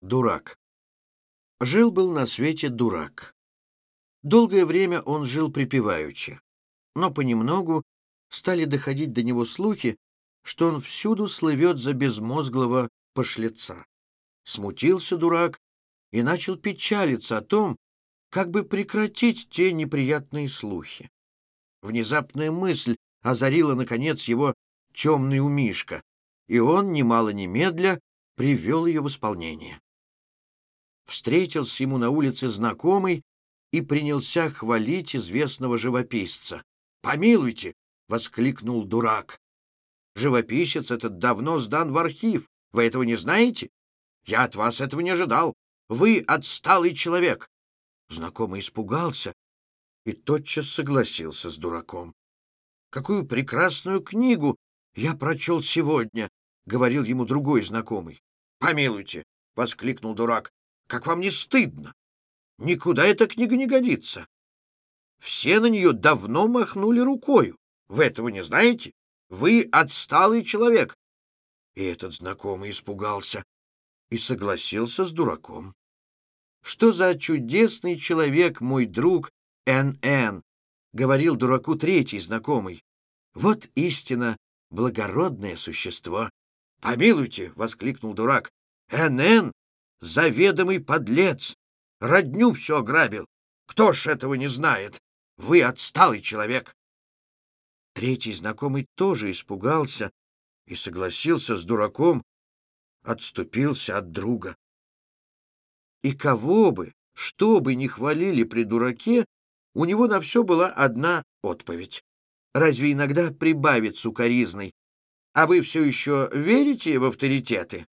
Дурак. Жил-был на свете дурак. Долгое время он жил припеваючи, но понемногу стали доходить до него слухи, что он всюду слывет за безмозглого пошлеца. Смутился дурак и начал печалиться о том, как бы прекратить те неприятные слухи. Внезапная мысль озарила, наконец, его темный умишка, и он, немало немедля, привел ее в исполнение встретился ему на улице знакомый и принялся хвалить известного живописца. «Помилуйте!» — воскликнул дурак. «Живописец этот давно сдан в архив. Вы этого не знаете? Я от вас этого не ожидал. Вы отсталый человек!» Знакомый испугался и тотчас согласился с дураком. «Какую прекрасную книгу я прочел сегодня!» — говорил ему другой знакомый. «Помилуйте!» — воскликнул дурак. Как вам не стыдно? Никуда эта книга не годится. Все на нее давно махнули рукою. Вы этого не знаете? Вы отсталый человек. И этот знакомый испугался и согласился с дураком. Что за чудесный человек мой друг Н.Н., говорил дураку третий знакомый. Вот истина благородное существо. Помилуйте, воскликнул дурак. Н.Н заведомый подлец. Родню все ограбил. Кто ж этого не знает? Вы отсталый человек. Третий знакомый тоже испугался и согласился с дураком, отступился от друга. И кого бы, что бы ни хвалили при дураке, у него на все была одна отповедь. Разве иногда прибавит сукоризной? А вы все еще верите в авторитеты?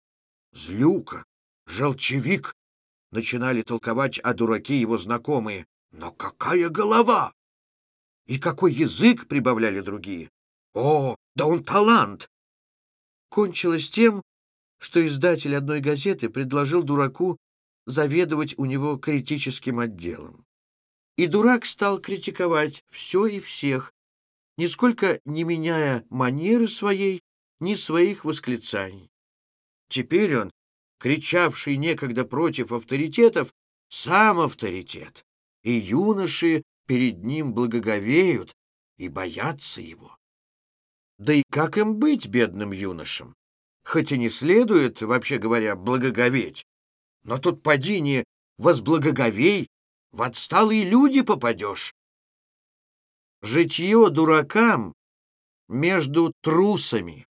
Злюка, желчевик, начинали толковать о дураке его знакомые. Но какая голова! И какой язык, прибавляли другие. О, да он талант! Кончилось тем, что издатель одной газеты предложил дураку заведовать у него критическим отделом. И дурак стал критиковать все и всех, нисколько не меняя манеры своей, ни своих восклицаний. Теперь он кричавший некогда против авторитетов, сам авторитет, и юноши перед ним благоговеют и боятся его. Да и как им быть бедным юношам? Хоть и не следует, вообще говоря, благоговеть, но тут поди не возблагоговей, в отсталые люди попадешь. Житье дуракам между трусами.